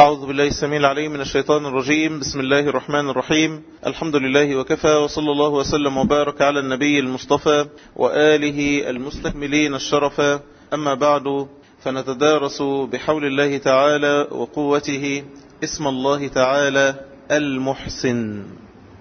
أعوذ بالله السميع العليم من الشيطان الرجيم. بسم الله الرحمن الرحيم. الحمد لله وكفى وصلى الله وسلم وبارك على النبي المصطفى وآله المستكملين الشرفا أما بعد فنتدارس بحول الله تعالى وقوته اسم الله تعالى المحسن.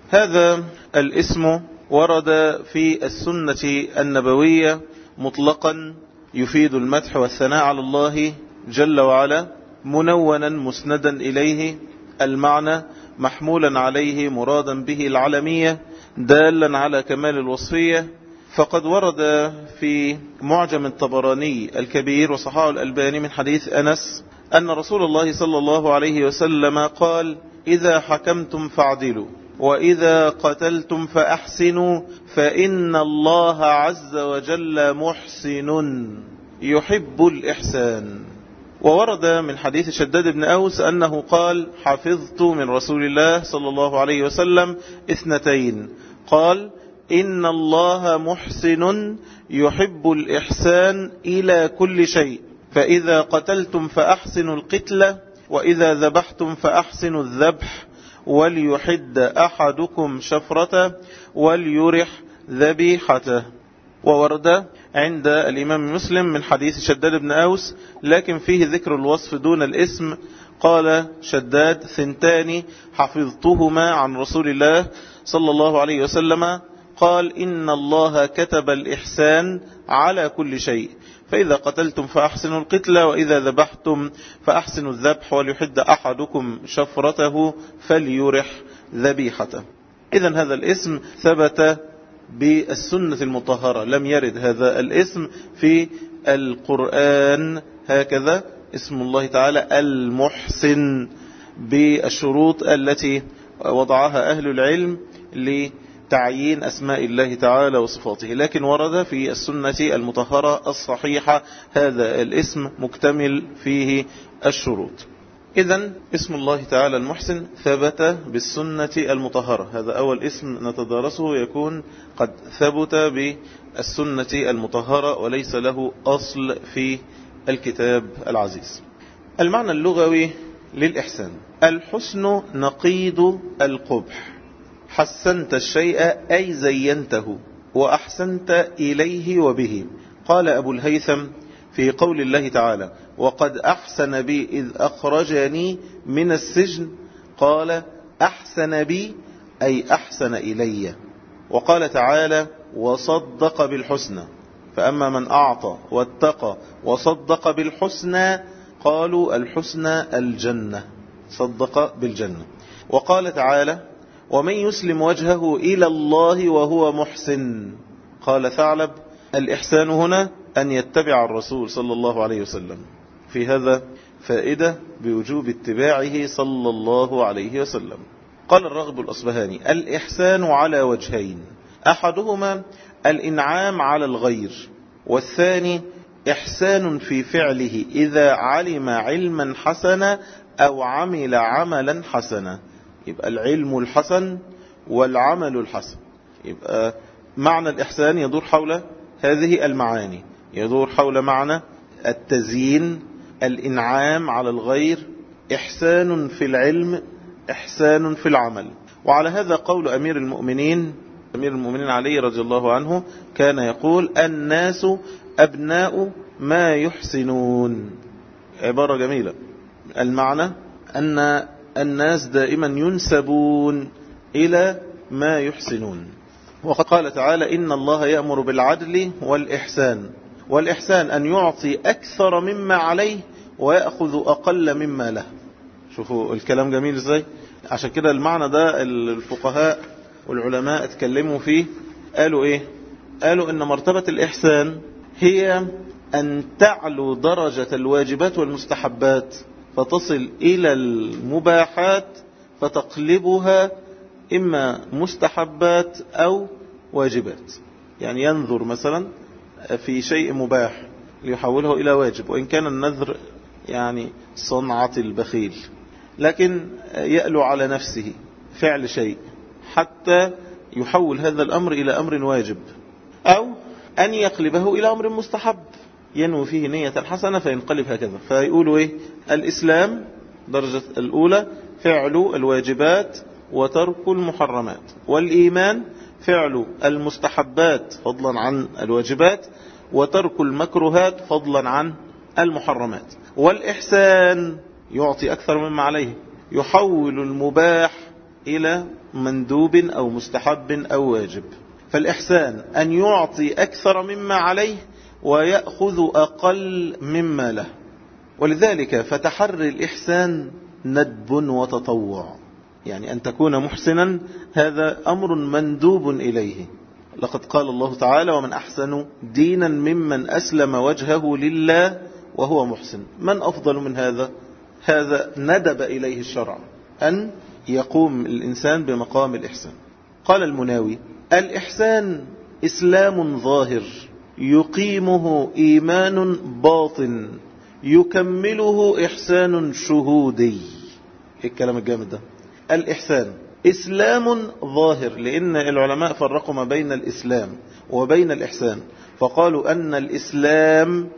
هذا الاسم ورد في السنة النبوية مطلقا يفيد المدح والثناء على الله جل وعلا. منونا مسندا إليه المعنى محمولا عليه مرادا به العالمية دالا على كمال الوصفية. فقد ورد في معجم الطبراني الكبير وصحاح الألباني من حديث أنس أن رسول الله صلى الله عليه وسلم قال إذا حكمتم فاعدلوا وإذا قتلتم فأحسنوا فإن الله عز وجل محسن يحب الإحسان. وورد من حديث شداد بن أوس أنه قال حفظت من رسول الله صلى الله عليه وسلم اثنتين. قال إن الله محسن يحب الإحسان إلى كل شيء فإذا قتلتم فأحسنوا القتلة وإذا ذبحتم فأحسنوا الذبح وليحد أحدكم شفرته وليرح ذبيحته. وورد عند الإمام مسلم من حديث شداد بن أوس لكن فيه ذكر الوصف دون الاسم. قال شداد ثنتان حفظتهما عن رسول الله صلى الله عليه وسلم. قال إن الله كتب الإحسان على كل شيء فإذا قتلتم فأحسنوا القتلة وإذا ذبحتم فأحسنوا الذبح وليحد أحدكم شفرته فليرح ذبيحته. إذا هذا الاسم ثبت بالسنة المطهرة. لم يرد هذا الاسم في القرآن. هكذا اسم الله تعالى المحسن بالشروط التي وضعها أهل العلم لتعيين أسماء الله تعالى وصفاته. لكن ورد في السنة المطهرة الصحيحة هذا الاسم مكتمل فيه الشروط. إذا اسم الله تعالى المحسن ثبت بالسنة المطهرة. هذا أول اسم نتدارسه يكون قد ثبت بالسنة المطهرة وليس له أصل في الكتاب العزيز. المعنى اللغوي للإحسان. الحسن نقيض القبح. حسنت الشيء أي زينته وأحسنت إليه وبه. قال أبو الهيثم في قول الله تعالى وقد أحسن بي إذ أخرجني من السجن قال أحسن بي أي أحسن إلي وقال تعالى وصدق بالحسنى فأما من أعطى واتقى وصدق بالحسنى قالوا الحسنى الجنة صدق بالجنة. وقال تعالى ومن يسلم وجهه إلى الله وهو محسن قال ثعلب الإحسان هنا أن يتبع الرسول صلى الله عليه وسلم في هذا فائدة بوجوب اتباعه صلى الله عليه وسلم. قال الرغب الأصبهاني الإحسان على وجهين. أحدهما الإنعام على الغير والثاني إحسان في فعله إذا علم علما حسنا أو عمل عملا حسنا. يبقى العلم الحسن والعمل الحسن. يبقى معنى الإحسان يدور حول هذه المعاني. يدور حول معنى التزيين الإنعام على الغير إحسان في العلم إحسان في العمل. وعلى هذا قول أمير المؤمنين أمير المؤمنين علي رضي الله عنه كان يقول الناس أبناء ما يحسنون. عبارة جميلة. المعنى أن الناس دائما ينسبون إلى ما يحسنون. وقد قال تعالى إن الله يأمر بالعدل والإحسان. والإحسان أن يعطي أكثر مما عليه ويأخذ أقل مما له. شوفوا الكلام جميل إزاي؟ عشان كده المعنى ده الفقهاء والعلماء اتكلموا فيه قالوا إيه؟ قالوا إن مرتبة الإحسان هي أن تعلو درجة الواجبات والمستحبات فتصل إلى المباحات فتقلبها إما مستحبات أو واجبات. يعني ينظر مثلا في شيء مباح ليحوله إلى واجب وإن كان النذر يعني صنعة البخيل لكن يألو على نفسه فعل شيء حتى يحول هذا الأمر إلى أمر واجب أو أن يقلبه إلى أمر مستحب ينوي فيه نية حسنة فينقلب هكذا. فيقولوا إيه؟ الإسلام الدرجة الأولى فعل الواجبات وترك المحرمات والإيمان فعل المستحبات فضلا عن الواجبات وترك المكروهات فضلا عن المحرمات. والإحسان يعطي أكثر مما عليه يحول المباح إلى مندوب أو مستحب أو واجب. فالإحسان أن يعطي أكثر مما عليه ويأخذ أقل مما له. ولذلك فتحري الإحسان ندب وتطوع. يعني أن تكون محسنا هذا أمر مندوب إليه. لقد قال الله تعالى ومن أحسن دينا ممن أسلم وجهه لله وهو محسن. من أفضل من هذا؟ هذا ندب إليه الشرع أن يقوم الإنسان بمقام الإحسان. قال المناوي الإحسان إسلام ظاهر يقيمه إيمان باطن يكمله إحسان شهودي. إيه الكلام الجامد ده؟ الإحسان. إسلام ظاهر لأن العلماء فرقوا ما بين الإسلام وبين الإحسان. فقالوا أن الإسلام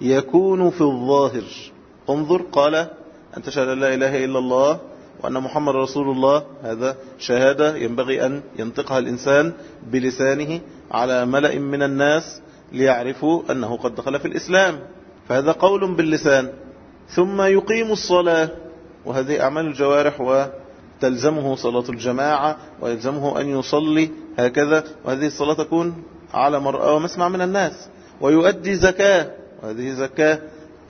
يكون في الظاهر. انظر قال أن تشهد أن لا إله إلا الله وأن محمد رسول الله. هذا شهادة ينبغي أن ينطقها الإنسان بلسانه على ملأ من الناس ليعرفوا أنه قد دخل في الإسلام. فهذا قول باللسان. ثم يقيم الصلاة وهذه أعمال الجوارح وتلزمه صلاة الجماعة ويلزمه أن يصلي هكذا وهذه الصلاة تكون على مرأة ومسمع من الناس ويؤدي زكاة وهذه زكاة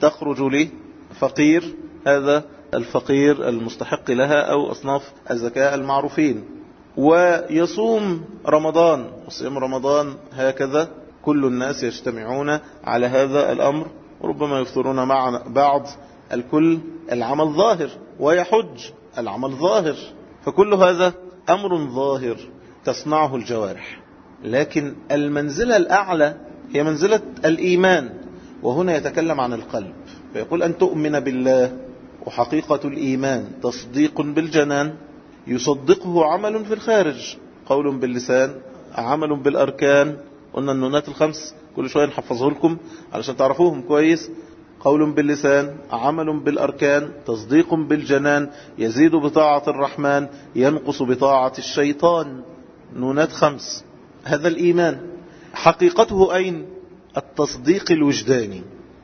تخرج لفقير هذا الفقير المستحق لها أو أصناف الزكاة المعروفين. ويصوم رمضان وصيام رمضان هكذا كل الناس يجتمعون على هذا الأمر وربما يفطرون مع بعض الكل العمل ظاهر ويحج. العمل ظاهر. فكل هذا أمر ظاهر تصنعه الجوارح. لكن المنزلة الأعلى هي منزلة الإيمان. وهنا يتكلم عن القلب. فيقول أن تؤمن بالله وحقيقة الإيمان. تصديق بالجنان يصدقه عمل في الخارج. قول باللسان عمل بالأركان. قلنا النونات الخمس كل شوية نحفظه لكم علشان تعرفوهم كويس. قول باللسان عمل بالأركان تصديق بالجنان يزيد بطاعة الرحمن ينقص بطاعة الشيطان. نونات خمس. هذا الإيمان. حقيقته أين؟ التصديق الوجداني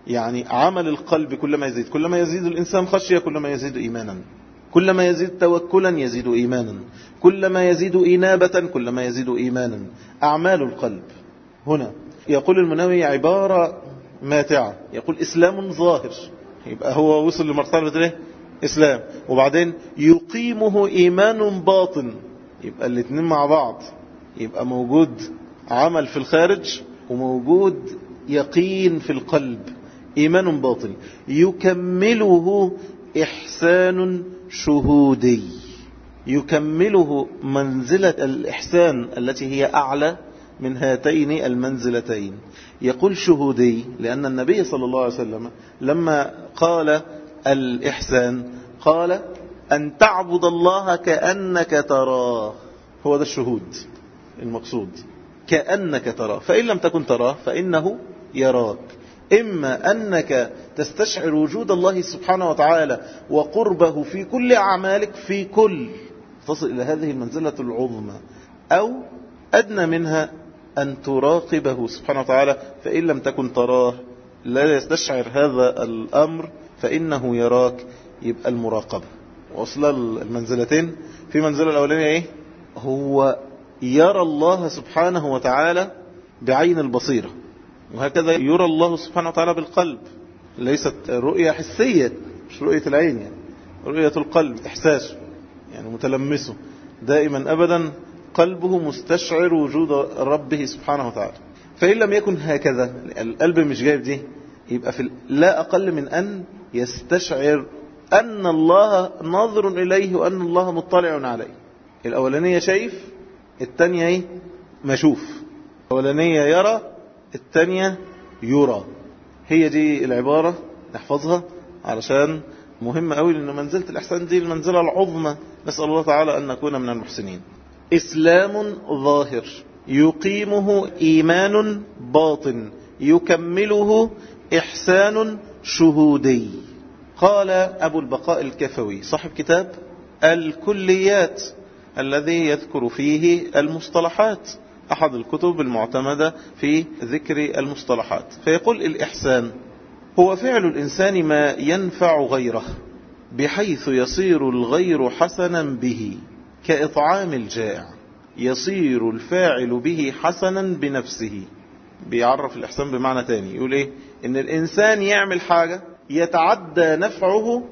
يعني عمل القلب كلما يزيد كلما يزيد الإنسان خشية كلما يزيد إيمانا. كلما يزيد توكلا يزيد إيمانا. كلما يزيد إنابة كلما يزيد إيمانا. أعمال القلب. هنا يقول المنوي عبارة ماتعة يقول إسلام ظاهر. يبقى هو وصل لمرتبة إيه؟ إسلام. وبعدين يقيمه إيمان باطن. يبقى الاثنين مع بعض. يبقى موجود عمل في الخارج وموجود يقين في القلب. إيمان باطني يكمله إحسان شهودي. يكمله منزلة الإحسان التي هي أعلى من هاتين المنزلتين. يقول شهودي لأن النبي صلى الله عليه وسلم لما قال الإحسان قال أن تعبد الله كأنك تراه. هو ده الشهود المقصود. كأنك تراه. فإن لم تكن تراه فإنه يراك. إما أنك تستشعر وجود الله سبحانه وتعالى وقربه في كل أعمالك في كل تصل إلى هذه المنزلة العظمى أو أدنى منها أن تراقبه سبحانه وتعالى فإن لم تكن تراه لا يستشعر هذا الأمر فإنه يراك يبقى المراقبة. وصل المنزلتين. في منزلة الأولانية إيه؟ هو يرى الله سبحانه وتعالى بعين البصيرة. وهكذا يرى الله سبحانه وتعالى بالقلب. ليست رؤية حسية مش رؤية العين يعني. رؤية القلب إحساسه يعني متلمسه. دائما أبدا قلبه مستشعر وجود ربه سبحانه وتعالى. فإن لم يكن هكذا القلب مش جايب دي يبقى في لا أقل من أن يستشعر أن الله ناظر إليه وأن الله مطلع عليه. الأولانية شايف الثانية إيه؟ مشوف الأولانية يرى الثانية يرى. هي دي العبارة نحفظها علشان مهم قوي لأن منزلة الإحسان دي المنزلة العظمى. نسأل الله تعالى أن نكون من المحسنين. إسلام ظاهر يقيمه إيمان باطن يكمله إحسان شهودي. قال أبو البقاء الكفوي صاحب كتاب الكليات الذي يذكر فيه المصطلحات. أحد الكتب المعتمدة في ذكر المصطلحات. فيقول الإحسان هو فعل الإنسان ما ينفع غيره بحيث يصير الغير حسنا به. كإطعام الجائع يصير الفاعل به حسنا بنفسه. بيعرف الإحسان بمعنى تاني. يقول إيه؟ إن الإنسان يعمل حاجة يتعدى نفعه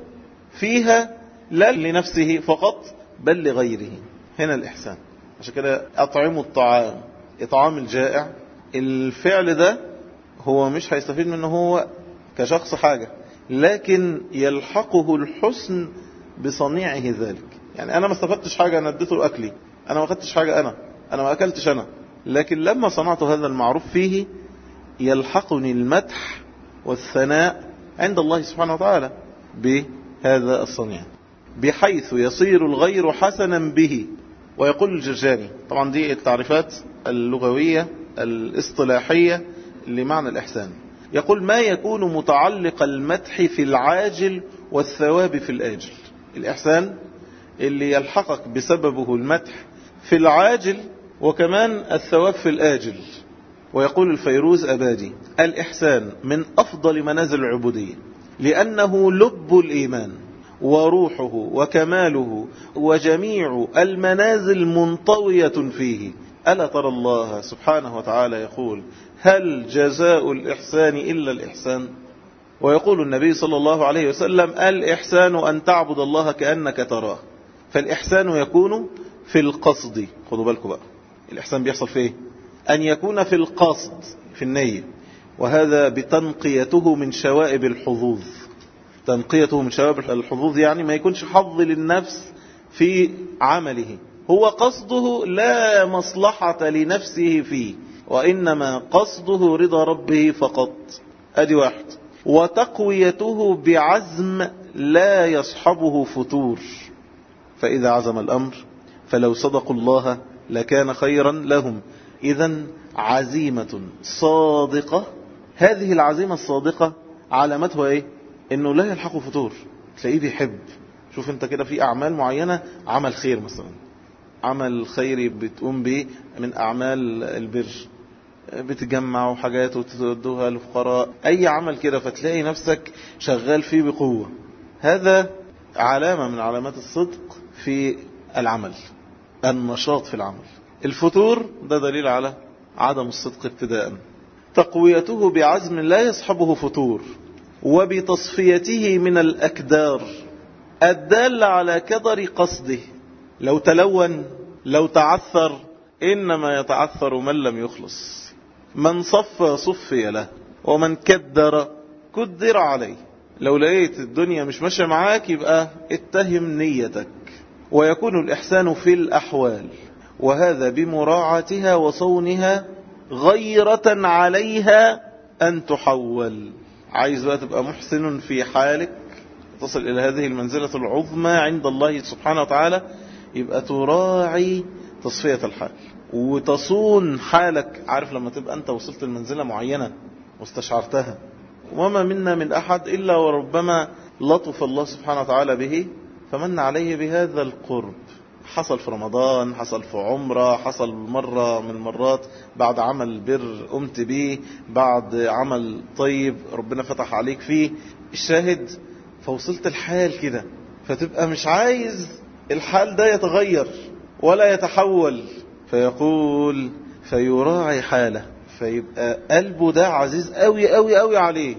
فيها لا لنفسه فقط بل لغيره. هنا الإحسان. عشان كده أطعموا الطعام إطعام الجائع الفعل ده هو مش هيستفيد منه هو كشخص حاجة لكن يلحقه الحسن بصنيعه ذلك. يعني أنا ما استفدتش حاجة أنا اديته أكلي أنا ما أخدتش حاجة أنا. أنا ما أكلتش أنا. لكن لما صنعت هذا المعروف فيه يلحقني المدح والثناء عند الله سبحانه وتعالى بهذا الصنيع. بحيث يصير الغير حسنا به. ويقول الجرجاني طبعا دي التعريفات اللغوية الاصطلاحية لمعنى الإحسان. يقول ما يكون متعلق المدح في العاجل والثواب في الآجل. الإحسان اللي يلحقك بسببه المدح في العاجل وكمان الثواب في الآجل. ويقول الفيروز أبادي الإحسان من أفضل منازل العبودية لأنه لب الإيمان وروحه وكماله وجميع المنازل منطوية فيه. ألا ترى الله سبحانه وتعالى يقول هل جزاء الإحسان إلا الإحسان؟ ويقول النبي صلى الله عليه وسلم الإحسان أن تعبد الله كأنك تراه. فالإحسان يكون في القصد. خذوا بالكم بقى. الإحسان بيحصل في إيه؟ أن يكون في القصد في النية. وهذا بتنقيته من شوائب الحظوظ. تنقيته من شوائب الحظوظ يعني ما يكونش حظ للنفس في عمله. هو قصده لا مصلحة لنفسه فيه وإنما قصده رضا ربه فقط. أدي واحد. وتقويته بعزم لا يصحبه فتور. فإذا عزم الأمر فلو صدقوا الله لكان خيرا لهم. إذا عزيمة صادقة هذه العزيمة الصادقة علامتها إيه؟ إنه لا يلحقه فتور تلاقيه بيحب. شوف أنت كده في أعمال معينة عمل خير مثلا. عمل خيري بتقوم به من أعمال البر. بتجمعوا حاجات وتدوها للفقراء. أي عمل كده فتلاقي نفسك شغال فيه بقوة. هذا علامة من علامات الصدق. في العمل النشاط في العمل. الفتور ده دليل على عدم الصدق ابتداء. تقويته بعزم لا يصحبه فتور وبتصفيته من الأكدار. الدال على كدر قصده. لو تلون لو تعثر إنما يتعثر من لم يخلص. من صفى صفي له ومن كدر كدر عليه. لو لقيت الدنيا مش ماشية معاك يبقى اتهم نيتك. ويكون الإحسان في الأحوال وهذا بمراعاتها وصونها غيرة عليها أن تحول. عايز بقى تبقى محسن في حالك؟ تصل إلى هذه المنزلة العظمى عند الله سبحانه وتعالى يبقى تراعي تصفية الحال. وتصون حالك عارف لما تبقى أنت وصلت لمنزلة معينة واستشعرتها وما منا من أحد إلا وربما لطف الله سبحانه وتعالى به فمن عليه بهذا القرب. حصل في رمضان حصل في عمرة حصل مرة من المرات بعد عمل بر قمت بيه بعد عمل طيب ربنا فتح عليك فيه. الشاهد فوصلت الحال كده فتبقى مش عايز الحال ده يتغير ولا يتحول. فيقول فيراعي حاله فيبقى قلبه ده عزيز قوي قوي قوي عليه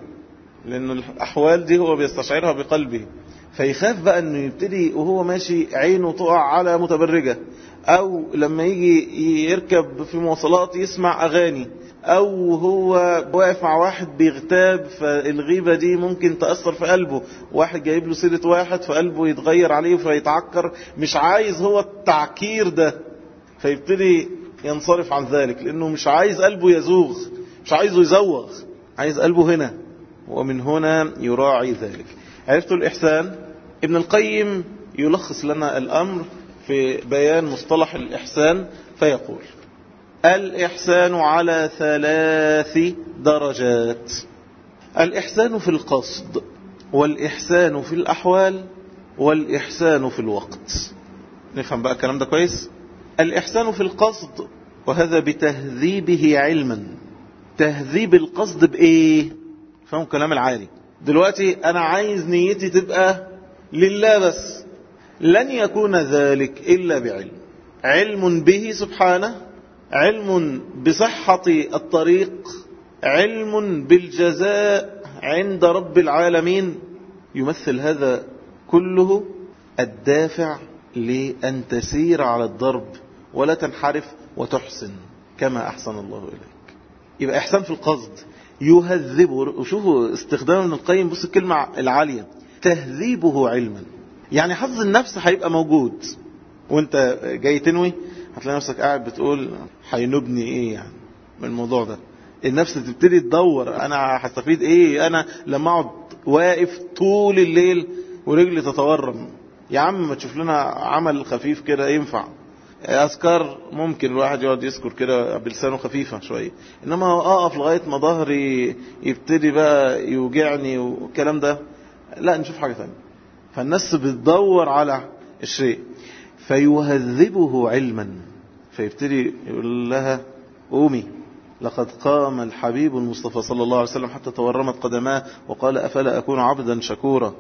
لأن الأحوال دي هو بيستشعرها بقلبه. فيخاف بقى إنه يبتدي وهو ماشي عينه تقع على متبرجة أو لما يجي يركب في مواصلات يسمع أغاني أو هو واقف مع واحد بيغتاب فالغيبة دي ممكن تأثر في قلبه واحد جايب له سيرة واحد فقلبه يتغير عليه فيتعكر مش عايز هو التعكير ده فيبتدي ينصرف عن ذلك لأنه مش عايز قلبه يزوغ مش عايزه يزوغ عايز قلبه هنا ومن هنا يراعي ذلك. عرفتوا الإحسان؟ ابن القيم يلخص لنا الأمر في بيان مصطلح الإحسان فيقول الإحسان على ثلاث درجات. الإحسان في القصد والإحسان في الأحوال والإحسان في الوقت. نفهم بقى الكلام ده كويس؟ الإحسان في القصد وهذا بتهذيبه علما. تهذيب القصد بإيه؟ فهم كلام العالي دلوقتي أنا عايز نيتي تبقى لله بس. لن يكون ذلك إلا بعلم. علم به سبحانه علم بصحة الطريق علم بالجزاء عند رب العالمين. يمثل هذا كله الدافع لأن تسير على الضرب ولا تنحرف وتحسن كما أحسن الله إليك. يبقى إحسان في القصد. يهذبه وشوفوا استخدام ابن القيم بص الكلمة العالية. تهذيبه علما. يعني حظ النفس هيبقى موجود. وانت جاي تنوي هتلاقي نفسك قاعد بتقول هينبني إيه يعني من الموضوع ده. النفس تبتدي تدور أنا هستفيد إيه؟ أنا لما اقعد واقف طول الليل ورجلي تتورم. يا عم ما تشوف لنا عمل خفيف كده ينفع. أذكار ممكن الواحد يقعد يذكر كده بلسانه خفيفة شوية. إنما أقف لغاية ما ظهري يبتدي بقى يوجعني والكلام ده لا نشوف حاجة ثانية فالناس بتدور على الشيء. فيهذبه علما. فيبتدي يقول لها قومي لقد قام الحبيب المصطفى صلى الله عليه وسلم حتى تورمت قدماه وقال أفلا أكون عبدا شكورا؟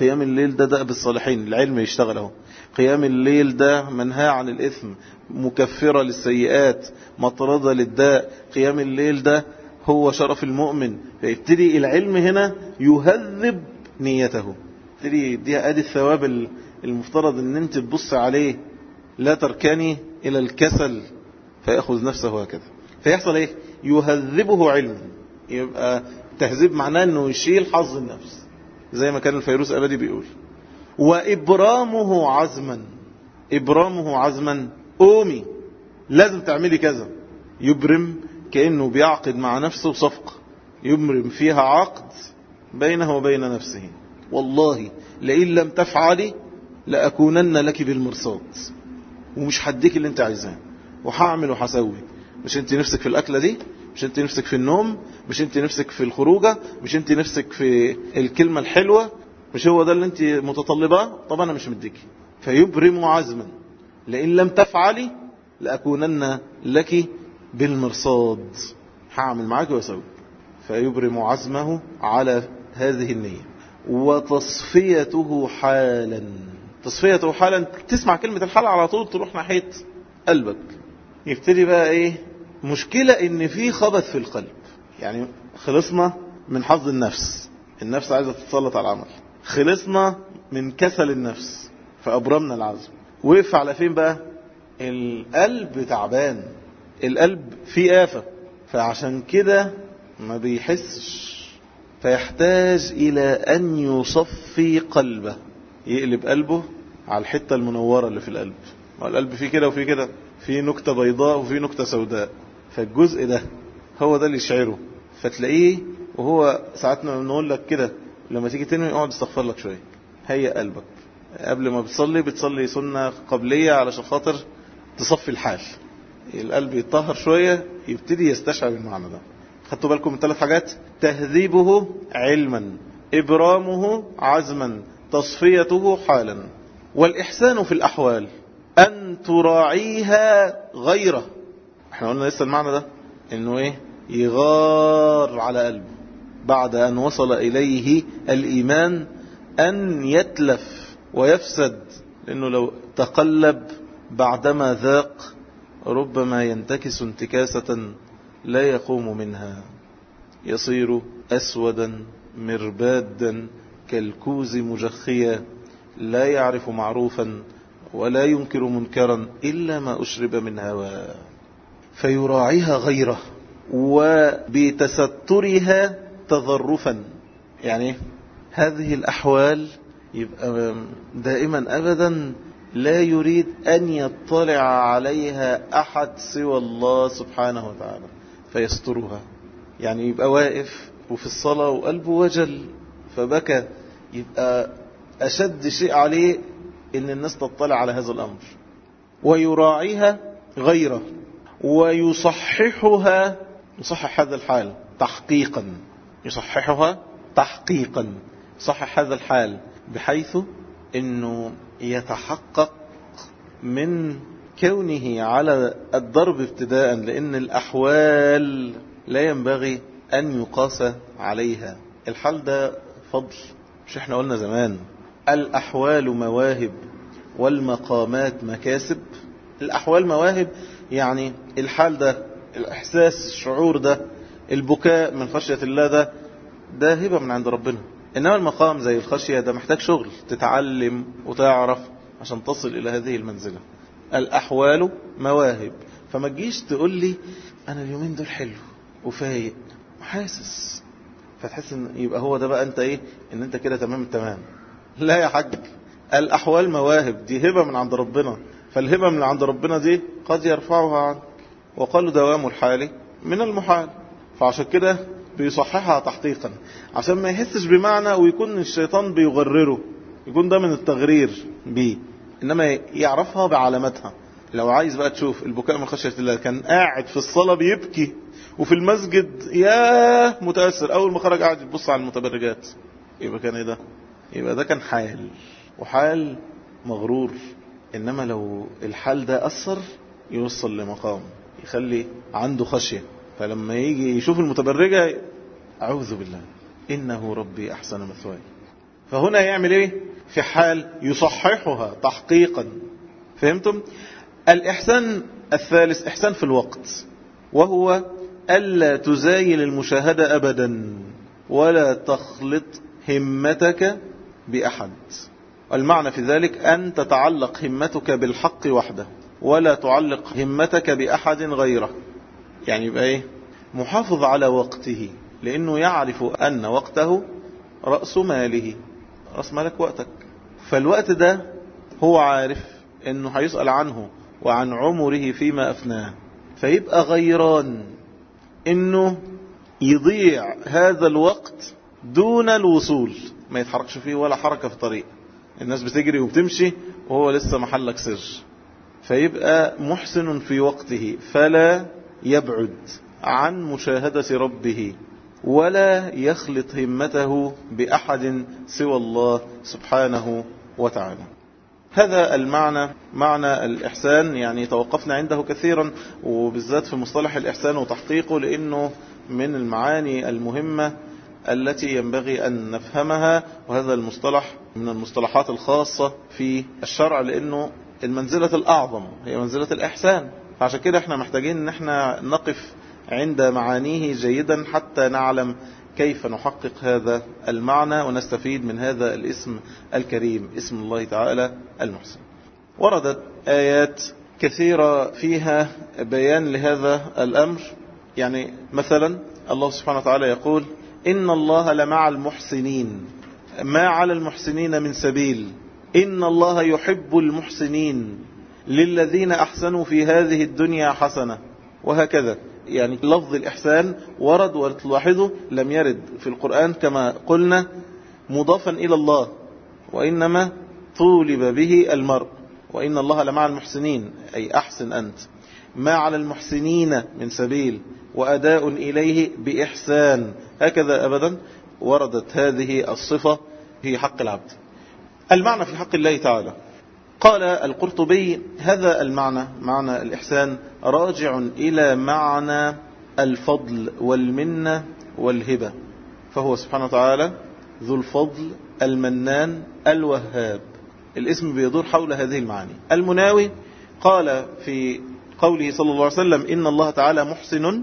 قيام الليل ده دأب الصالحين العلم يشتغل أهو. قيام الليل ده منهى عن الإثم مكفرة للسيئات مطردة للداء. قيام الليل ده هو شرف المؤمن. فيبتدي العلم هنا يهذب نيته. يبتدي يديها أدي الثواب المفترض إن أنت تبص عليه لا تركني إلى الكسل فيأخذ نفسه هكذا. فيحصل إيه؟ يهذبه علم. يبقى تهذيب معناه إنه يشيل حظ النفس. زي ما كان الفيروس أبدي بيقول. وإبرامه عزما. إبرامه عزما. قومي لازم تعملي كذا. يبرم كأنه بيعقد مع نفسه صفقة يبرم فيها عقد بينه وبين نفسه. والله لئن لم تفعلي لأكونن لك بالمرصاد. ومش هديك اللي انت عايزاه. وهعمل وهسوي مش انت نفسك في الأكلة دي؟ مش انت نفسك في النوم مش انت نفسك في الخروجة مش انت نفسك في الكلمة الحلوة مش هو ده اللي انت متطلباه؟ طب أنا مش مديكي. فيبرم عزما. لئن لم تفعلي لأكونن لك بالمرصاد. هعمل معاك وأسوي. فيبرم عزمه على هذه النية. وتصفيته حالا. تصفيته حالا. تسمع كلمة الحال على طول تروح ناحية قلبك. يبتدي بقى إيه؟ مشكلة إن في خبث في القلب. يعني خلصنا من حظ النفس. النفس عايزة تتسلط على العمل. خلصنا من كسل النفس فأبرمنا العزم. وقف على فين بقى؟ القلب تعبان. القلب فيه آفة. فعشان كده ما بيحسش. فيحتاج إلى أن يصفي قلبه. يقلب قلبه على الحتة المنورة اللي في القلب. القلب فيه كده وفيه كده. فيه نكتة بيضاء وفيه نكتة سوداء. فالجزء ده هو ده اللي يشعره. فتلاقيه وهو ساعات نقول لك كده لما تيجي تنوي اقعد استغفر لك شوية. هيا قلبك. قبل ما بتصلي بتصلي سنة قبلية علشان خاطر تصفي الحال. القلب يتطهر شوية يبتدي يستشعر المعنى ده. خدتوا بالكم من ثلاث حاجات؟ تهذيبه علما إبرامه عزما تصفيته حالا. والإحسان في الأحوال أن تراعيها غيره. إحنا قلنا لسه المعنى ده إنه إيه؟ يغار على قلبه بعد أن وصل إليه الإيمان أن يتلف ويفسد لأنه لو تقلب بعدما ذاق ربما ينتكس انتكاسة لا يقوم منها يصير أسودا مربادا كالكوز مجخيا لا يعرف معروفا ولا ينكر منكرا إلا ما أشرب من هواه. فيراعيها غيره وبتسترها تظرفا يعني هذه الأحوال يبقى دائما أبدا لا يريد أن يطلع عليها أحد سوى الله سبحانه وتعالى فيسترها. يعني يبقى واقف وفي الصلاة وقلبه وجل فبكى. يبقى أشد شيء عليه إن الناس تطلع على هذا الأمر. ويراعيها غيره. ويصححها يصحح هذا الحال تحقيقا يصححها تحقيقا صحح هذا الحال بحيث أنه يتحقق من كونه على الضرب ابتداء لأن الأحوال لا ينبغي أن يقاس عليها. الحال ده فضل مش إحنا قلنا زمان. الأحوال مواهب والمقامات مكاسب. الأحوال مواهب يعني الحال ده الإحساس الشعور ده البكاء من خشية الله ده ده هبة من عند ربنا. إنما المقام زي الخشية ده محتاج شغل تتعلم وتعرف عشان تصل إلى هذه المنزلة. الأحوال مواهب. فما تجيش تقول لي أنا اليومين دول حلو وفايق وحاسس. فتحس إن يبقى هو ده بقى أنت إيه؟ إن أنت كده تمام التمام لا يا حاج. الأحوال مواهب. دي هبة من عند ربنا. فالهبة من عند ربنا دي قد يرفعها عنك وقالوا دوام الحال من المحال. فعشان كده بيصححها تحقيقا. عشان ما يحسش بمعنى ويكون الشيطان بيغرره. يكون ده من التغرير بيه. إنما يعرفها بعلاماتها لو عايز بقى تشوف البكاء من خشية الله كان قاعد في الصلاة بيبكي. وفي المسجد ياه متأثر. أول ما خرج قاعد يبص على المتبرجات. يبقى كان إيه ده؟ يبقى ده كان حال. وحال مغرور. إنما لو الحال ده أثر يوصل لمقام يخلي عنده خشية. فلما يجي يشوف المتبرجة أعوذ بالله إنه ربي أحسن مثواي. فهنا يعمل إيه؟ في حال يصححها تحقيقا. فهمتم؟ الإحسان الثالث إحسان في الوقت. وهو ألا تزايل المشاهدة أبدا ولا تخلط همتك بأحد. المعنى في ذلك أن تتعلق همتك بالحق وحده. ولا تعلق همتك بأحد غيره يعني يبقى إيه؟ محافظ على وقته لأنه يعرف أن وقته رأس ماله رأس مالك وقتك. فالوقت ده هو عارف أنه هيسأل عنه وعن عمره فيما أفناه. فيبقى غيران أنه يضيع هذا الوقت دون الوصول. ما يتحركش فيه ولا حركة في طريق الناس بتجري وبتمشي وهو لسه محلك سر. فيبقى محسن في وقته فلا يبعد عن مشاهدة ربه ولا يخلط همته بأحد سوى الله سبحانه وتعالى. هذا المعنى معنى الإحسان يعني توقفنا عنده كثيرا وبالذات في مصطلح الإحسان وتحقيقه لأنه من المعاني المهمة التي ينبغي أن نفهمها وهذا المصطلح من المصطلحات الخاصة في الشرع لأنه المنزلة الأعظم هي منزلة الإحسان. فعشان كده إحنا محتاجين إن إحنا نقف عند معانيه جيدا حتى نعلم كيف نحقق هذا المعنى ونستفيد من هذا الاسم الكريم اسم الله تعالى المحسن. وردت آيات كثيرة فيها بيان لهذا الأمر. يعني مثلا الله سبحانه وتعالى يقول إن الله لمع المحسنين ما على المحسنين من سبيل. إن الله يحب المحسنين للذين أحسنوا في هذه الدنيا حسنة. وهكذا. يعني لفظ الإحسان ورد وتلاحظوا لم يرد في القرآن كما قلنا مضافا إلى الله. وإنما طولب به المرء. وإن الله لمع المحسنين أي أحسن أنت. ما على المحسنين من سبيل وأداء إليه بإحسان. هكذا أبدا وردت هذه الصفة في حق العبد. المعنى في حق الله تعالى. قال القرطبي هذا المعنى معنى الإحسان راجع إلى معنى الفضل والمنة والهبة. فهو سبحانه وتعالى ذو الفضل المنان الوهاب. الاسم بيدور حول هذه المعاني. المناوي قال في قوله صلى الله عليه وسلم إن الله تعالى محسن.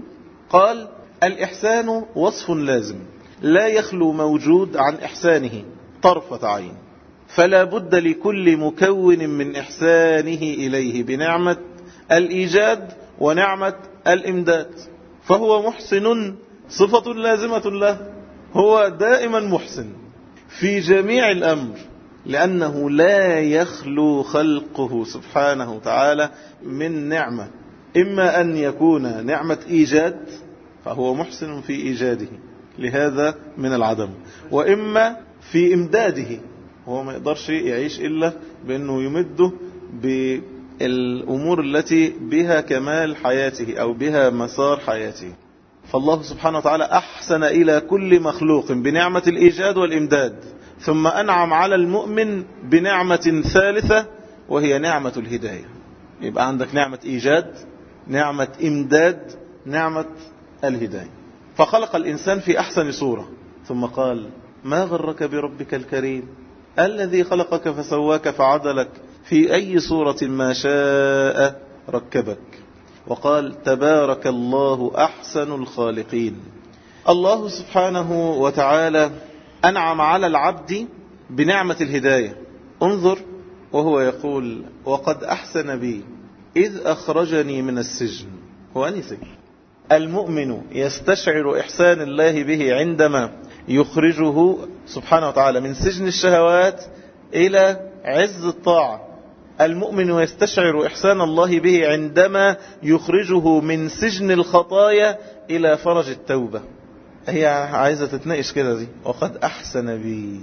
قال الإحسان وصف لازم. لا يخلو موجود عن إحسانه طرفة عين. فلا بد لكل مكون من إحسانه إليه بنعمة الإيجاد ونعمة الإمداد. فهو محسن صفة لازمة له هو دائما محسن في جميع الأمر لأنه لا يخلو خلقه سبحانه وتعالى من نعمة. إما أن يكون نعمة إيجاد فهو محسن في إيجاده لهذا من العدم. وإما في إمداده. هو ما يقدرش يعيش إلا بأنه يمده بالأمور التي بها كمال حياته أو بها مسار حياته. فالله سبحانه وتعالى أحسن إلى كل مخلوق بنعمة الإيجاد والإمداد ثم أنعم على المؤمن بنعمة ثالثة وهي نعمة الهداية. يبقى عندك نعمة إيجاد نعمة إمداد نعمة الهداية. فخلق الإنسان في أحسن صورة ثم قال ما غرك بربك الكريم؟ الذي خلقك فسواك فعدلك في أي صورة ما شاء ركبك. وقال تبارك الله أحسن الخالقين. الله سبحانه وتعالى أنعم على العبد بنعمة الهداية. انظر وهو يقول وقد أحسن بي إذ أخرجني من السجن. هو أني سجن. المؤمن يستشعر إحسان الله به عندما يخرجه سبحانه وتعالى من سجن الشهوات إلى عز الطاعة. المؤمن يستشعر إحسان الله به عندما يخرجه من سجن الخطايا إلى فرج التوبة. هي عايزة تتناقش كده دي. وقد أحسن بي.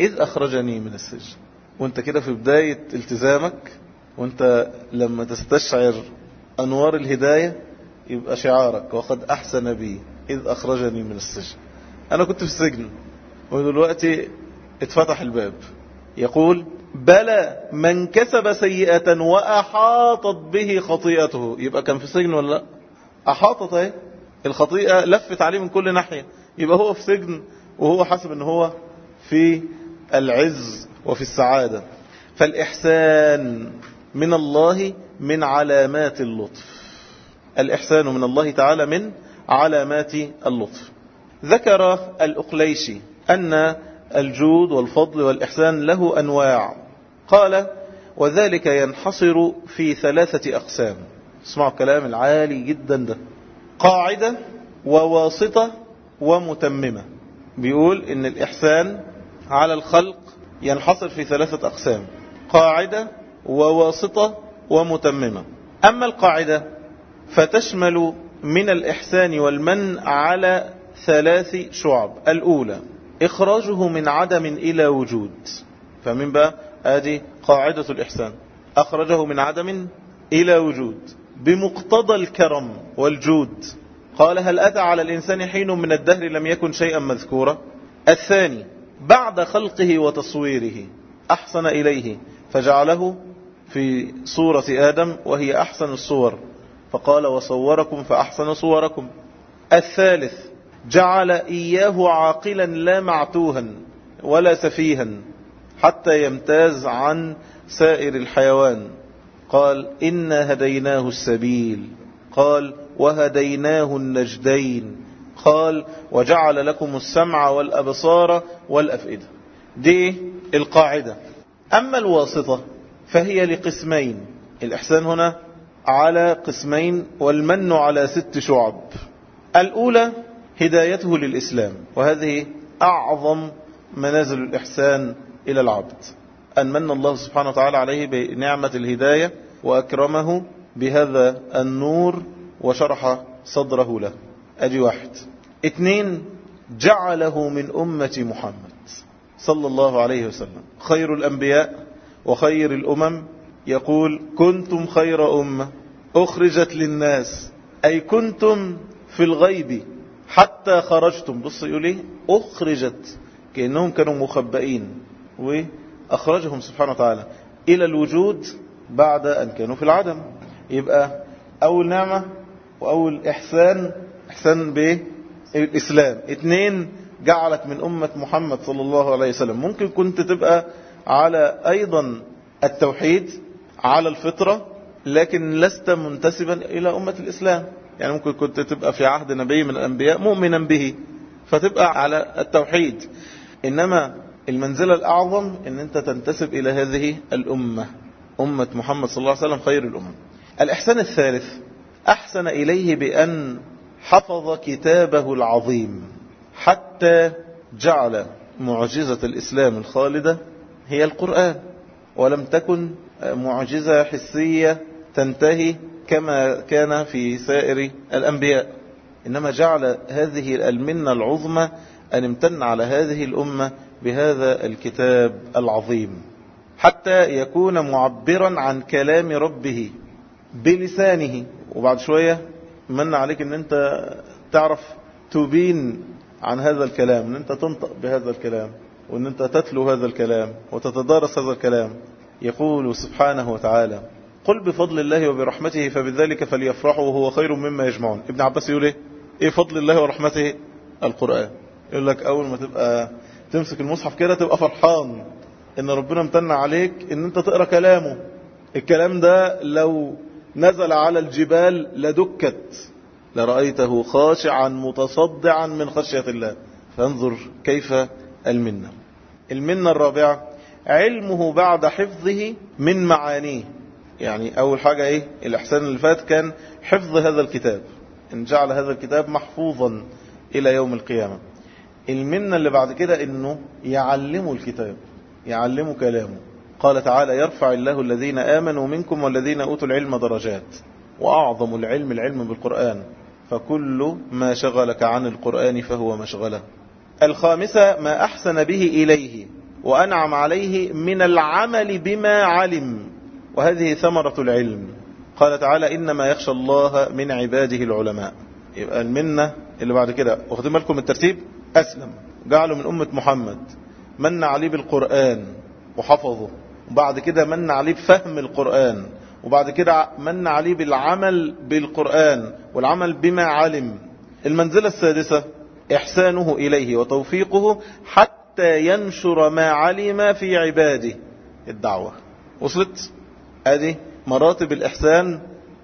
إذ أخرجني من السجن. وانت كده في بداية التزامك وانت لما تستشعر أنوار الهداية يبقى شعارك. وقد أحسن بي. إذ أخرجني من السجن. أنا كنت في السجن ودلوقتي اتفتح الباب. يقول بلى من كسب سيئة وأحاطت به خطيئته. يبقى كان في سجن ولا لا؟ أحاطت اهي الخطيئة لفت عليه من كل ناحية. يبقى هو في سجن وهو حاسب إن هو في العز وفي السعادة. فالإحسان من الله من علامات اللطف. الإحسان من الله تعالى من علامات اللطف. ذكر الأقليشي أن الجود والفضل والإحسان له أنواع. قال وذلك ينحصر في ثلاثة أقسام. اسمعوا الكلام العالي جدا ده. قاعدة وواسطة ومتممة. بيقول إن الإحسان على الخلق ينحصر في ثلاثة أقسام قاعدة وواسطة ومتممة. أما القاعدة فتشمل من الإحسان والمن على ثلاث شعب. الأولى إخراجه من عدم إلى وجود. فمن بقى هذه قاعدة الإحسان. أخرجه من عدم إلى وجود بمقتضى الكرم والجود. قال هل أتى على الإنسان حين من الدهر لم يكن شيئا مذكورا؟ الثاني بعد خلقه وتصويره أحسن إليه. فجعله في صورة آدم وهي أحسن الصور. فقال وصوركم فأحسن صوركم. الثالث جعل إياه عاقلا لا معتوها ولا سفيها حتى يمتاز عن سائر الحيوان. قال إنا هديناه السبيل. قال وهديناه النجدين. قال وجعل لكم السمع والأبصار والأفئدة. دي القاعدة. أما الواسطة فهي لقسمين. الإحسان هنا على قسمين والمن على ست شعب. الأولى هدايته للإسلام وهذه أعظم منازل الإحسان إلى العبد. أن من الله سبحانه وتعالى عليه بنعمة الهداية وأكرمه بهذا النور وشرح صدره له. أدي واحد. اثنين جعله من أمة محمد صلى الله عليه وسلم. خير الأنبياء وخير الأمم يقول كنتم خير أمة أخرجت للناس أي كنتم في الغيب حتى خرجتم. بص يقول إيه؟ أخرجت. كأنهم كانوا مخبئين. وأخرجهم سبحانه وتعالى. إلى الوجود بعد أن كانوا في العدم. يبقى أول نعمة وأول إحسان. إحسان بالإسلام. اثنين جعلك من أمة محمد صلى الله عليه وسلم. ممكن كنت تبقى على أيضا التوحيد على الفطرة لكن لست منتسبا إلى أمة الإسلام. يعني ممكن كنت تبقى في عهد نبي من الأنبياء مؤمنا به فتبقى على التوحيد. إنما المنزلة الأعظم أن أنت تنتسب إلى هذه الأمة أمة محمد صلى الله عليه وسلم خير الأمم. الإحسان الثالث أحسن إليه بأن حفظ كتابه العظيم حتى جعل معجزة الإسلام الخالدة هي القرآن. ولم تكن معجزة حسية تنتهي كما كان في سائر الأنبياء. إنما جعل هذه المنة العظمى أن امتن على هذه الأمة بهذا الكتاب العظيم. حتى يكون معبرا عن كلام ربه بلسانه. وبعد شوية من عليك إن أنت تعرف تبين عن هذا الكلام إن أنت تنطق بهذا الكلام وأن أنت تتلو هذا الكلام وتتدارس هذا الكلام. يقول سبحانه وتعالى قل بفضل الله وبرحمته فبذلك فليفرحوا وهو خير مما يجمعون. ابن عباس يقول إيه؟ إيه فضل الله ورحمته؟ القرآن. يقول لك أول ما تبقى تمسك المصحف كده تبقى فرحان إن ربنا امتن عليك إن أنت تقرأ كلامه. الكلام ده لو نزل على الجبال لدكت. لرأيته خاشعا متصدعا من خشية الله. فانظر كيف المنة. المنة الرابعة علمه بعد حفظه من معانيه. يعني أول حاجة إيه؟ الإحسان اللي فات كان حفظ هذا الكتاب إن جعل هذا الكتاب محفوظا إلى يوم القيامة. المنة اللي بعد كده إنه يعلمه الكتاب يعلمه كلامه. قال تعالى يرفع الله الذين آمنوا منكم والذين أوتوا العلم درجات وأعظم العلم العلم بالقرآن. فكل ما شغلك عن القرآن فهو مشغله الخامسة ما أحسن به إليه وأنعم عليه من العمل بما علم. وهذه ثمرة العلم. قال تعالى إنما يخشى الله من عباده العلماء. يبقى المنة اللي بعد كده. واخدين بالكم الترتيب؟ أسلم. جعله من أمة محمد. من عليه بالقرآن وحفظه. وبعد كده من عليه بفهم القرآن. وبعد كده من عليه بالعمل بالقرآن. والعمل بما علم. المنزلة السادسة إحسانه إليه وتوفيقه حتى ينشر ما علم في عباده. الدعوة. وصلت؟ أدي مراتب الإحسان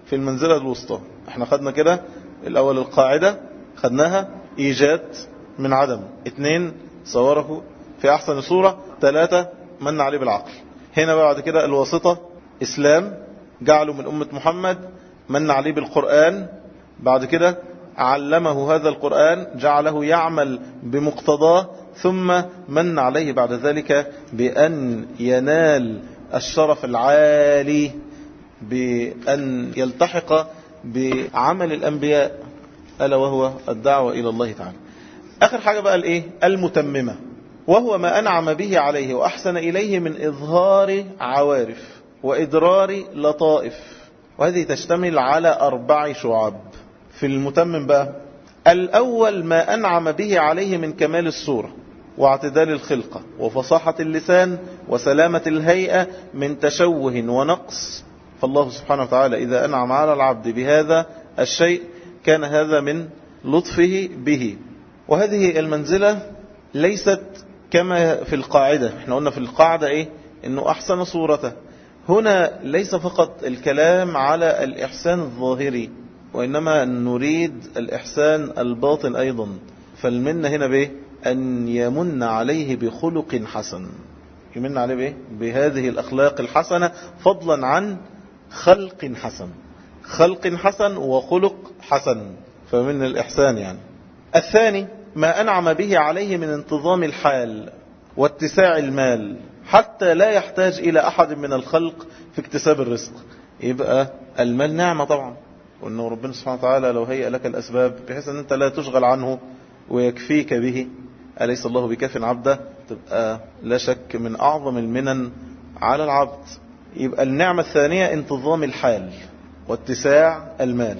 في المنزلة الوسطى. إحنا خدنا كده الأول القاعدة خدناها إيجاد من عدم. اثنين صوره في أحسن صورة. ثلاثة من عليه بالعقل. هنا بعد كده الواسطة إسلام جعله من أمة محمد من عليه بالقرآن. بعد كده علمه هذا القرآن جعله يعمل بمقتضاه ثم من عليه بعد ذلك بأن ينال الشرف العالي بأن يلتحق بعمل الأنبياء ألا وهو الدعوة إلى الله تعالى. آخر حاجة بقى الإيه؟ المتممة وهو ما أنعم به عليه وأحسن إليه من إظهار عوارف وإدرار لطائف. وهذه تشتمل على أربع شعب. في المتمم بقى الأول ما أنعم به عليه من كمال الصورة. واعتدال الخلقة وفصاحة اللسان وسلامة الهيئة من تشوه ونقص. فالله سبحانه وتعالى إذا أنعم على العبد بهذا الشيء كان هذا من لطفه به. وهذه المنزلة ليست كما في القاعدة. إحنا قلنا في القاعدة إيه؟ إنه أحسن صورته. هنا ليس فقط الكلام على الإحسان الظاهري وإنما نريد الإحسان الباطن أيضا. فالمنة هنا به أن يمن عليه بخلق حسن. يمن عليه به بهذه الأخلاق الحسنة فضلا عن خلق حسن. خلق حسن وخلق حسن فمن الإحسان يعني. الثاني ما أنعم به عليه من انتظام الحال واتساع المال حتى لا يحتاج إلى أحد من الخلق في اكتساب الرزق. يبقى المال نعمة طبعا. وأنه ربنا سبحانه وتعالى لو هيئ لك الأسباب بحيث أن أنت لا تشغل عنه ويكفيك به. أليس الله بكاف عبده؟ تبقى لا شك من أعظم المنن على العبد. يبقى النعمة الثانية انتظام الحال واتساع المال.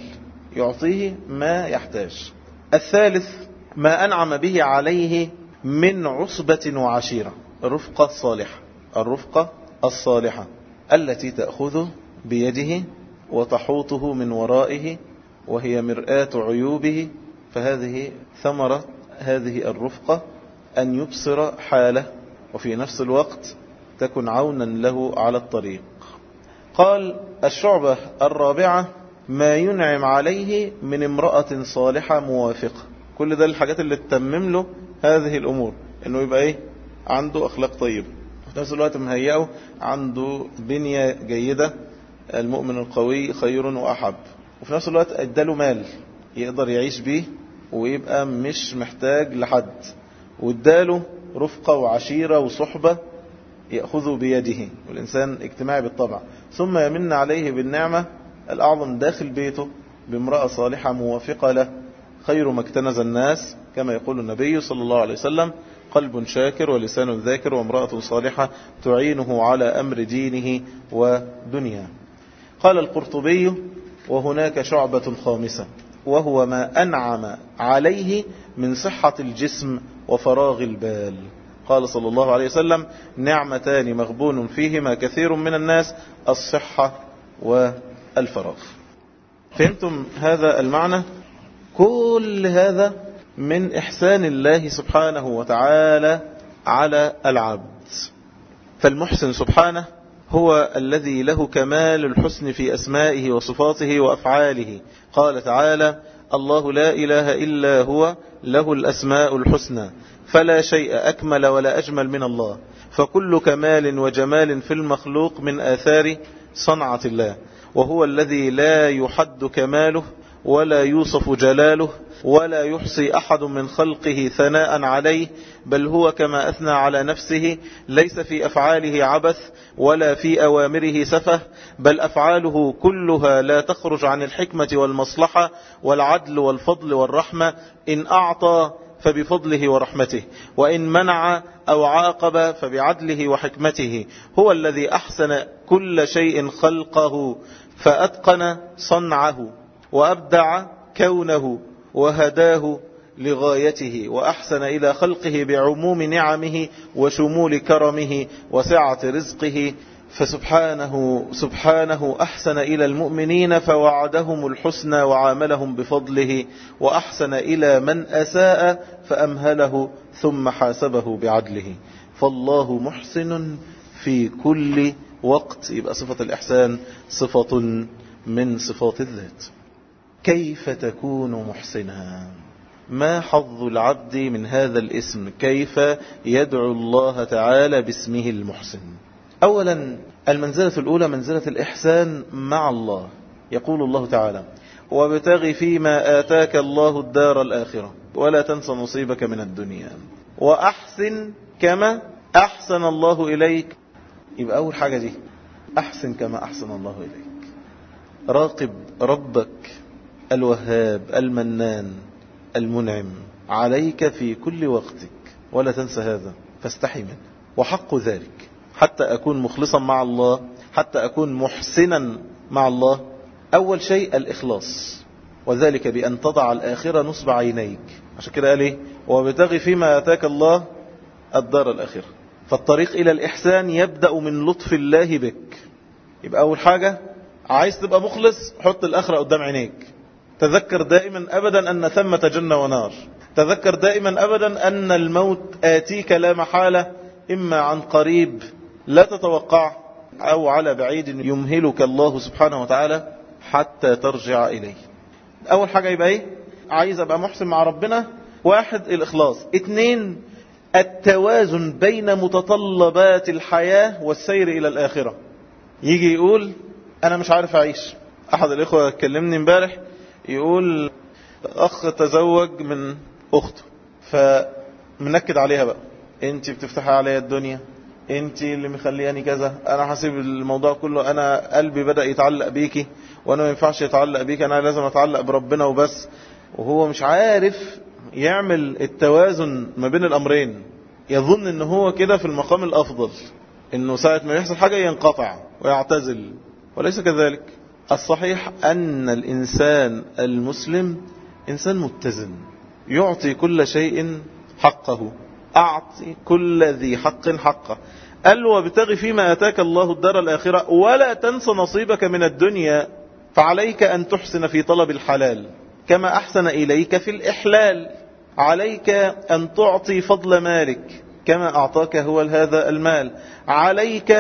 يعطيه ما يحتاج. الثالث ما أنعم به عليه من عصبة وعشيرة. الرفقة الصالحة. الرفقة الصالحة التي تأخذه بيده وتحوطه من ورائه وهي مرآة عيوبه. فهذه ثمرة هذه الرفقة أن يبصر حاله وفي نفس الوقت تكن عونا له على الطريق. قال الشعبة الرابعة ما ينعم عليه من امرأة صالحة موافقة كل ده الحاجات اللي تتمم له هذه الأمور. إنه يبقى إيه؟ عنده أخلاق طيبة. في نفس الوقت مهيئه عنده بنية جيدة. المؤمن القوي خير وأحب. وفي نفس الوقت اداله مال يقدر يعيش بيه. ويبقى مش محتاج لحد. واداله رفقة وعشيرة وصحبة يأخذه بيده. والإنسان اجتماعي بالطبع. ثم يمن عليه بالنعمة الأعظم داخل بيته بامرأة صالحة موافقة له. خير ما اكتنز الناس كما يقول النبي صلى الله عليه وسلم قلب شاكر ولسان ذاكر وامرأة صالحة تعينه على أمر دينه ودنياه. قال القرطبي وهناك شعبة خامسة. وهو ما أنعم عليه من صحة الجسم وفراغ البال. قال صلى الله عليه وسلم نعمتان مغبون فيهما كثير من الناس الصحة والفراغ. فهمتم هذا المعنى؟ كل هذا من إحسان الله سبحانه وتعالى على العبد. فالمحسن سبحانه هو الذي له كمال الحسن في أسمائه وصفاته وأفعاله. قال تعالى الله لا إله إلا هو له الأسماء الحسنى فلا شيء أكمل ولا أجمل من الله. فكل كمال وجمال في المخلوق من آثار صنعة الله وهو الذي لا يحد كماله ولا يوصف جلاله ولا يحصي أحد من خلقه ثناء عليه بل هو كما أثنى على نفسه ليس في أفعاله عبث ولا في أوامره سفه بل أفعاله كلها لا تخرج عن الحكمة والمصلحة والعدل والفضل والرحمة إن أعطى فبفضله ورحمته وإن منع أو عاقب فبعدله وحكمته هو الذي أحسن كل شيء خلقه فأتقن صنعه وأبدع كونه. وهداه لغايته وأحسن إلى خلقه بعموم نعمه وشمول كرمه وسعة رزقه فسبحانه سبحانه أحسن إلى المؤمنين فوعدهم الحسنى وعاملهم بفضله وأحسن إلى من أساء فأمهله ثم حاسبه بعدله. فالله محسن في كل وقت. يبقى صفة الإحسان صفة من صفات الذات. كيف تكون محسنا؟ ما حظ العبد من هذا الاسم؟ كيف يدعو الله تعالى باسمه المحسن؟ أولا المنزلة الأولى منزلة الإحسان مع الله يقول الله تعالى وابتغ فيما آتاك الله الدار الآخرة ولا تنس نصيبك من الدنيا. وأحسن كما أحسن الله إليك. يبقى أول حاجة دي أحسن كما أحسن الله إليك. راقب ربك. الوهاب المنان المنعم عليك في كل وقتك ولا تنسى هذا فاستحي منه. وحق ذلك حتى أكون مخلصا مع الله حتى أكون محسنا مع الله. أول شيء الإخلاص وذلك بأن تضع الآخرة نصب عينيك. عشان كده قال إيه؟ وبتغي فيما أتاك الله الدار الآخرة. فالطريق إلى الإحسان يبدأ من لطف الله بك. يبقى أول حاجة عايز تبقى مخلص حط الآخرة قدام عينيك. تذكر دائما أبدا أن ثمة جنة ونار. تذكر دائما أبدا أن الموت آتيك لا محالة إما عن قريب لا تتوقع أو على بعيد يمهلك الله سبحانه وتعالى حتى ترجع إليه. أول حاجة يبقى إيه؟ عايز أبقى محسن مع ربنا. واحد الإخلاص. اثنين التوازن بين متطلبات الحياة والسير إلى الآخرة. يجي يقول أنا مش عارف أعيش. أحد الإخوة كلمني امبارح يقول أخ تزوج من أخته فمنكد عليها بقى أنت بتفتحي عليا الدنيا أنت اللي مخلياني كذا أنا هسيب الموضوع كله أنا قلبي بدأ يتعلق بيكي وأنا ما ينفعش يتعلق بيكي أنا لازم أتعلق بربنا وبس. وهو مش عارف يعمل التوازن ما بين الأمرين. يظن إن هو كده في المقام الأفضل إنه ساعة ما يحصل حاجة ينقطع ويعتزل وليس كذلك. الصحيح أن الإنسان المسلم إنسان متزن يعطي كل شيء حقه أعطي كل ذي حق حقه. قال وابتغي فيما أتاك الله الدار الآخرة ولا تنس نصيبك من الدنيا فعليك أن تحسن في طلب الحلال كما أحسن إليك في الإحلال. عليك أن تعطي فضل مالك كما أعطاك هو هذا المال. عليك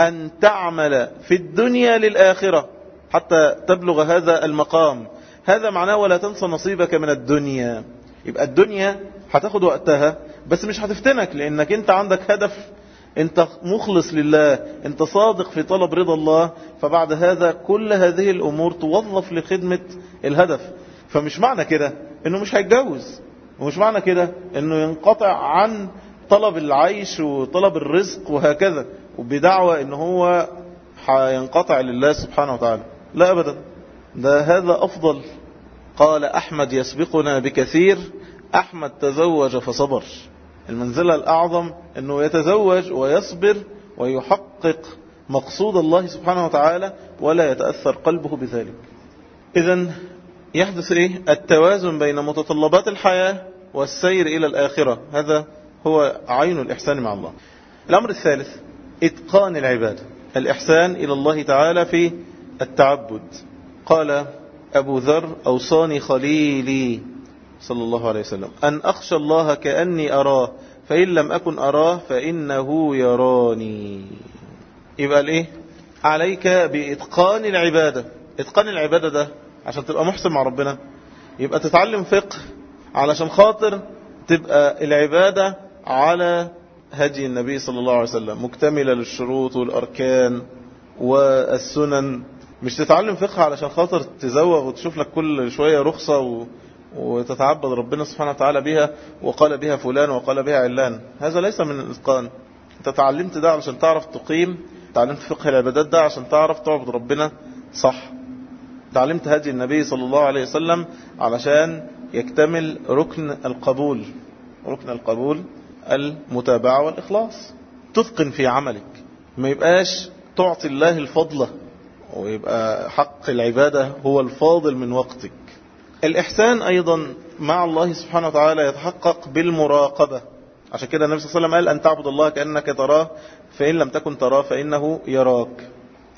أن تعمل في الدنيا للآخرة. حتى تبلغ هذا المقام. هذا معناه ولا تنس نصيبك من الدنيا. يبقى الدنيا هتاخد وقتها بس مش هتفتنك لأنك أنت عندك هدف. أنت مخلص لله أنت صادق في طلب رضا الله. فبعد هذا كل هذه الأمور توظف لخدمة الهدف. فمش معنى كده إنه مش هيتجوز. ومش معنى كده إنه ينقطع عن طلب العيش وطلب الرزق وهكذا. وبدعوة إن هو هينقطع لله سبحانه وتعالى. لا ابدا. ده هذا أفضل. قال أحمد يسبقنا بكثير. أحمد تزوج فصبر. المنزلة الأعظم أنه يتزوج ويصبر ويحقق مقصود الله سبحانه وتعالى ولا يتأثر قلبه بذلك. إذا يحدث إيه؟ التوازن بين متطلبات الحياة والسير إلى الآخرة. هذا هو عين الإحسان مع الله. الأمر الثالث إتقان العبادة. الإحسان إلى الله تعالى في التعبد. قال أبو ذر أوصاني خليلي صلى الله عليه وسلم أن أخشى الله كأني أراه فإن لم أكن أراه فإنه يراني. يبقى الإيه؟ عليك بإتقان العبادة. إتقان العبادة ده عشان تبقى محسن مع ربنا. يبقى تتعلم فقه علشان خاطر تبقى العبادة على هدي النبي صلى الله عليه وسلم مكتملة للشروط والأركان والسنن. مش تتعلم فقه علشان خاطر تزوغ وتشوف لك كل شوية رخصة و... وتتعبد ربنا سبحانه وتعالى بها وقال بها فلان وقال بها علان. هذا ليس من الإتقان. أنت تعلمت ده علشان تعرف تقيم. تعلمت فقه العبادات ده عشان تعرف تعبد ربنا. صح. تعلمت هدي النبي صلى الله عليه وسلم علشان يكتمل ركن القبول. ركن القبول المتابعة والإخلاص. تثقن في عملك. ما يبقاش تعطي الله الفضلة ويبقى حق العبادة هو الفاضل من وقتك. الإحسان أيضا مع الله سبحانه وتعالى يتحقق بالمراقبة. عشان كده النبي صلى الله عليه وسلم قال أن تعبد الله كأنك تراه فإن لم تكن تراه فإنه يراك.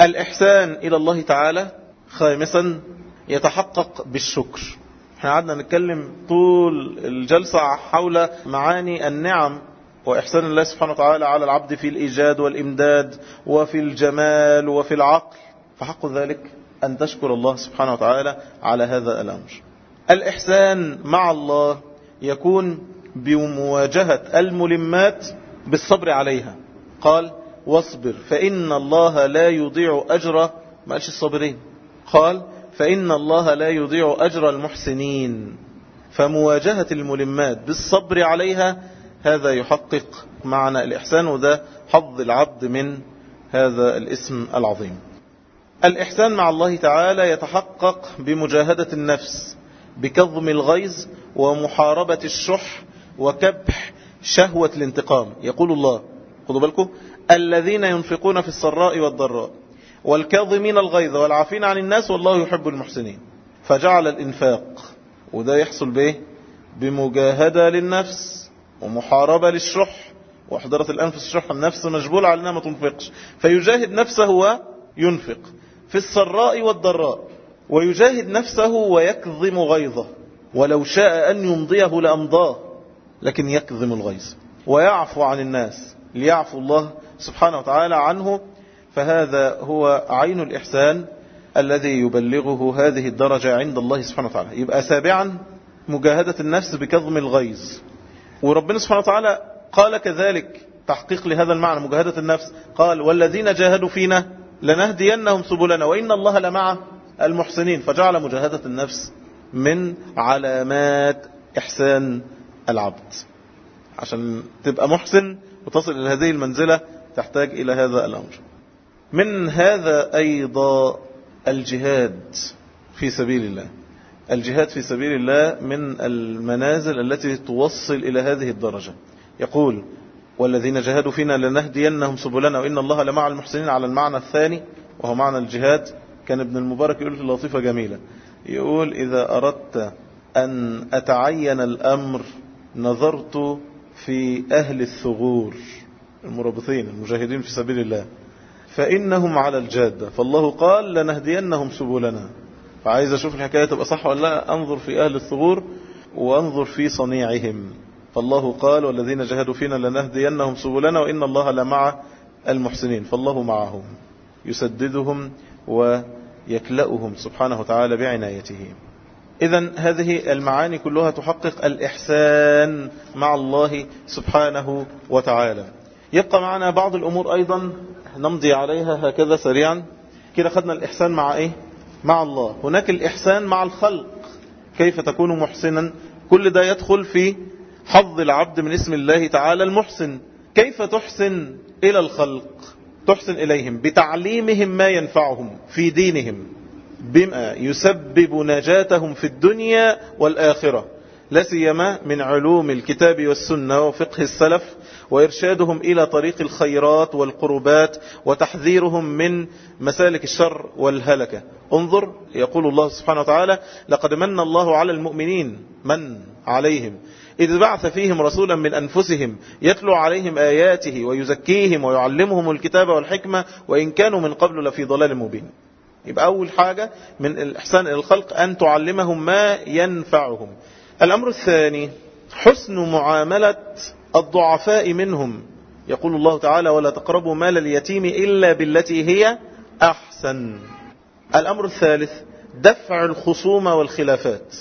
الإحسان إلى الله تعالى خامسا يتحقق بالشكر. إحنا قعدنا نتكلم طول الجلسة حول معاني النعم وإحسان الله سبحانه وتعالى على العبد في الإيجاد والإمداد وفي الجمال وفي العقل. فحق ذلك أن تشكر الله سبحانه وتعالى على هذا الأمر. الإحسان مع الله يكون بمواجهة الملمات بالصبر عليها. قال واصبر فإن الله لا يضيع أجر ما قالش الصابرين. قال فإن الله لا يضيع أجر المحسنين فمواجهة الملمات بالصبر عليها هذا يحقق معنى الإحسان وده حظ العبد من هذا الاسم العظيم. الإحسان مع الله تعالى يتحقق بمجاهدة النفس بكظم الغيظ ومحاربة الشح وكبح شهوة الانتقام. يقول الله خذوا بالكم الذين ينفقون في السراء والضراء والكاظمين الغيظ والعافين عن الناس والله يحب المحسنين. فجعل الإنفاق وده يحصل به بمجاهدة للنفس ومحاربة للشح. وحضرة الأنفس الشح النفس مجبول على أنها ما تنفقش. فيجاهد نفسه وينفق. في السراء والضراء ويجاهد نفسه ويكظم غيظه. ولو شاء أن يمضيه لأمضاه لكن يكظم الغيظ. ويعفو عن الناس ليعفو الله سبحانه وتعالى عنه. فهذا هو عين الإحسان الذي يبلغه هذه الدرجة عند الله سبحانه وتعالى. يبقى سابعا مجاهدة النفس بكظم الغيظ. وربنا سبحانه وتعالى قال كذلك تحقيق لهذا المعنى مجاهدة النفس قال والذين جاهدوا فينا لنهدينهم سبلنا وإن الله لمع المحسنين. فجعل مجاهدة النفس من علامات إحسان العبد. عشان تبقى محسن وتصل إلى هذه المنزلة تحتاج إلى هذا الأمر. من هذا أيضا الجهاد في سبيل الله. الجهاد في سبيل الله من المنازل التي توصل إلى هذه الدرجة. يقول والذين جاهدوا فينا لنهدينهم سبلنا وإن الله لمع المحسنين على المعنى الثاني وهو معنى الجهاد. كان ابن المبارك يقول في لطيفة جميلة يقول إذا أردت أن أتعين الأمر نظرت في أهل الثغور المرابطين المجاهدين في سبيل الله فإنهم على الجادة فالله قال لنهدينهم سبلنا. فعايز أشوف الحكاية تبقى صح ولا لأ؟ أنظر في أهل الثغور وأنظر في صنيعهم. فالله قال والذين جاهدوا فينا لنهدينهم سبلنا وإن الله لمع المحسنين. فالله معهم يسددهم ويكلأهم سبحانه وتعالى بعنايته. إذا هذه المعاني كلها تحقق الإحسان مع الله سبحانه وتعالى. يبقى معنا بعض الأمور أيضا نمضي عليها هكذا سريعا. كده خدنا الإحسان مع إيه؟ مع الله. هناك الإحسان مع الخلق. كيف تكون محسنا؟ كل ده يدخل في حظ العبد من اسم الله تعالى المحسن. كيف تحسن إلى الخلق؟ تحسن إليهم بتعليمهم ما ينفعهم في دينهم بما يسبب نجاتهم في الدنيا والآخرة. لا سيما من علوم الكتاب والسنة وفقه السلف وإرشادهم إلى طريق الخيرات والقربات وتحذيرهم من مسالك الشر والهلكة. انظر يقول الله سبحانه وتعالى لقد من الله على المؤمنين من عليهم؟ إذ بعث فيهم رسولا من أنفسهم يتلو عليهم آياته ويزكيهم ويعلمهم الكتاب والحكمة وإن كانوا من قبل لفي ضلال مبين. يبقى أول حاجة من الإحسان إلى الخلق أن تعلمهم ما ينفعهم. الأمر الثاني حسن معاملة الضعفاء منهم. يقول الله تعالى ولا تقربوا مال اليتيم إلا بالتي هي أحسن. الأمر الثالث دفع الخصوم والخلافات.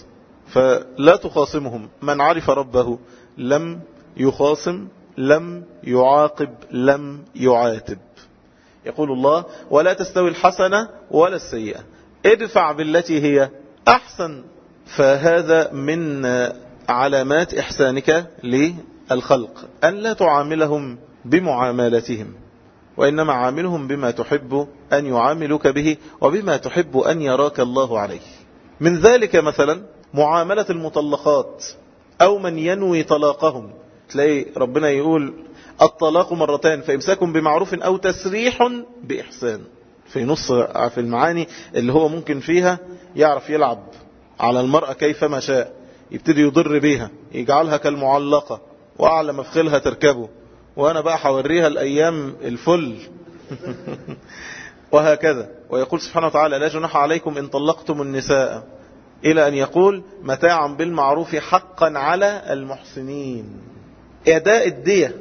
فلا تخاصمهم. من عرف ربه لم يخاصم لم يعاقب لم يعاتب. يقول الله ولا تستوي الحسنة ولا السيئة. ادفع بالتي هي أحسن. فهذا من علامات إحسانك للخلق. أن لا تعاملهم بمعاملتهم وإنما عاملهم بما تحب أن يعاملك به وبما تحب أن يراك الله عليه من ذلك مثلا معاملة المطلقات أو من ينوي طلاقهم. تلاقي ربنا يقول الطلاق مرتين فإمساك بمعروف أو تسريح بإحسان. في نص في المعاني اللي هو ممكن فيها يعرف يلعب على المرأة كيفما شاء يبتدي يضر بيها يجعلها كالمعلقة وأعلى مفخلها تركبه. وأنا بقى حوريها الأيام الفل. وهكذا. ويقول سبحانه وتعالى لا جناح عليكم إن طلقتم النساء. إلى أن يقول متاعا بالمعروف حقا على المحسنين. إعداء الدية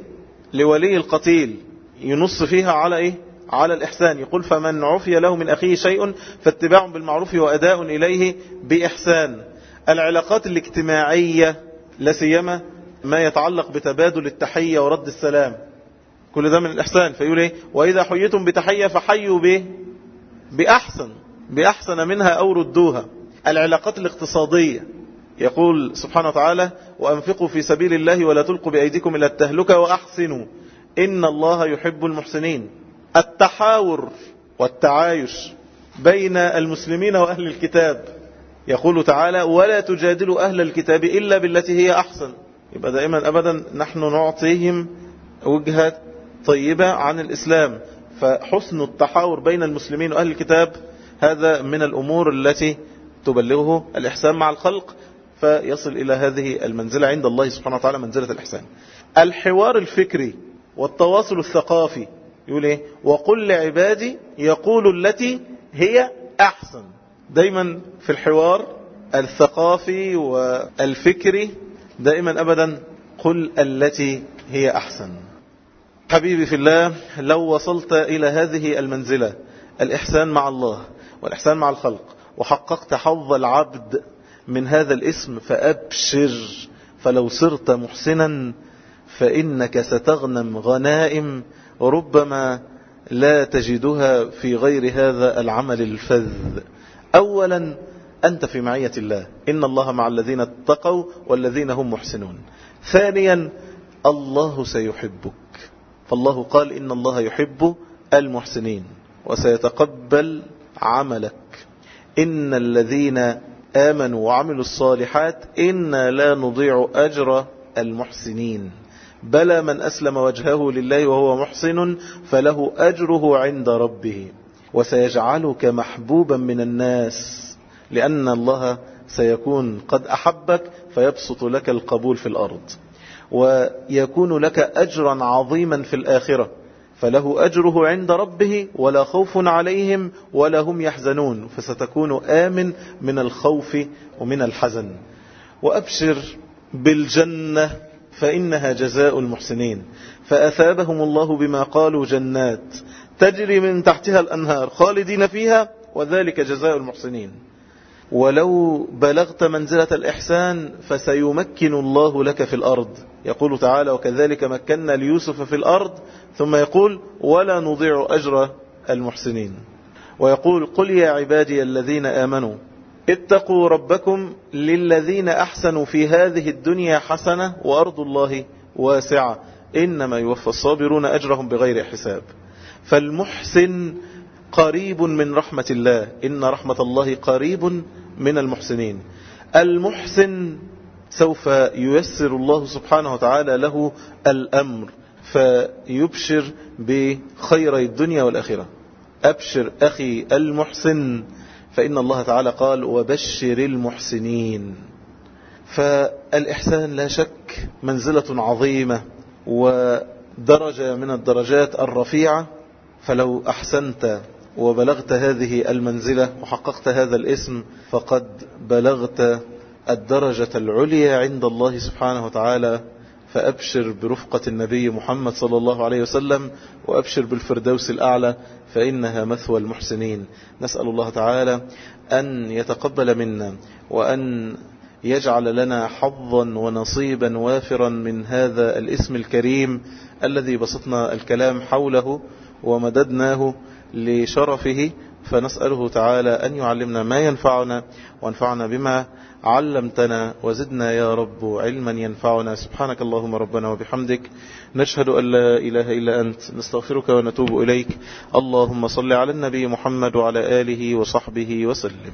لولي القتيل ينص فيها على إيه؟ على الإحسان. يقول فمن عفي له من أخيه شيء فاتباع بالمعروف وأداء إليه بإحسان. العلاقات الاجتماعية لسيما ما يتعلق بتبادل التحية ورد السلام. كل ده من الإحسان. فيقول إيه؟ وإذا حييتم بتحية فحيوا به بأحسن بأحسن منها أو ردوها. العلاقات الاقتصادية. يقول سبحانه وتعالى وأنفقوا في سبيل الله ولا تلقوا بأيديكم إلى التهلكة وأحسنوا. إن الله يحب المحسنين. التحاور والتعايش بين المسلمين وأهل الكتاب. يقول تعالى ولا تجادلوا أهل الكتاب إلا بالتي هي أحسن. يبقى دائما أبدا نحن نعطيهم وجهة طيبة عن الإسلام. فحسن التحاور بين المسلمين وأهل الكتاب هذا من الأمور التي تبلغه الإحسان مع الخلق فيصل إلى هذه المنزلة عند الله سبحانه وتعالى منزلة الإحسان. الحوار الفكري والتواصل الثقافي يقول إيه؟ وقل لعبادي يقول التي هي أحسن. دايما في الحوار الثقافي والفكري دائما أبدا قل التي هي أحسن. حبيبي في الله لو وصلت إلى هذه المنزلة الإحسان مع الله والإحسان مع الخلق وحققت حظ العبد من هذا الاسم فأبشر فلو صرت محسنا فإنك ستغنم غنائم ربما لا تجدها في غير هذا العمل الفذ. أولا أنت في معية الله. إن الله مع الذين اتقوا والذين هم محسنون. ثانيا الله سيحبك. فالله قال إن الله يحب المحسنين وسيتقبل عملك. إن الذين آمنوا وعملوا الصالحات إنا لا نضيع أجر المحسنين. بلى من أسلم وجهه لله وهو محسن فله أجره عند ربه. وسيجعلك محبوبا من الناس لأن الله سيكون قد أحبك فيبسط لك القبول في الأرض. ويكون لك أجرا عظيما في الآخرة. فله أجره عند ربه ولا خوف عليهم ولا هم يحزنون فستكون آمن من الخوف ومن الحزن. وأبشر بالجنة فإنها جزاء المحسنين. فأثابهم الله بما قالوا جنات تجري من تحتها الأنهار خالدين فيها وذلك جزاء المحسنين. ولو بلغت منزلة الإحسان فسيمكن الله لك في الأرض. يقول تعالى وكذلك مكنا ليوسف في الأرض. ثم يقول ولا نضيع أجر المحسنين. ويقول قل يا عبادي الذين آمنوا اتقوا ربكم للذين أحسنوا في هذه الدنيا حسنة وأرض الله واسعة. إنما يوفى الصابرون أجرهم بغير حساب. فالمحسن قريب من رحمة الله. إن رحمة الله قريب من المحسنين. المحسن سوف ييسر الله سبحانه وتعالى له الأمر فيبشر بخير الدنيا والآخرة. أبشر أخي المحسن فإن الله تعالى قال وبشر المحسنين فالإحسان لا شك منزلة عظيمة ودرجة من الدرجات الرفيعة. فلو أحسنت وبلغت هذه المنزلة وحققت هذا الاسم فقد بلغت الدرجة العليا عند الله سبحانه وتعالى فأبشر برفقة النبي محمد صلى الله عليه وسلم وأبشر بالفردوس الأعلى فإنها مثوى المحسنين. نسأل الله تعالى أن يتقبل منا وأن يجعل لنا حظا ونصيبا وافرا من هذا الاسم الكريم الذي بسطنا الكلام حوله ومددناه لشرفه فنسأله تعالى أن يعلمنا ما ينفعنا وانفعنا بما علمتنا وزدنا يا رب علما ينفعنا. سبحانك اللهم ربنا وبحمدك نشهد أن لا إله إلا أنت نستغفرك ونتوب إليك. اللهم صل على النبي محمد وعلى آله وصحبه وسلم.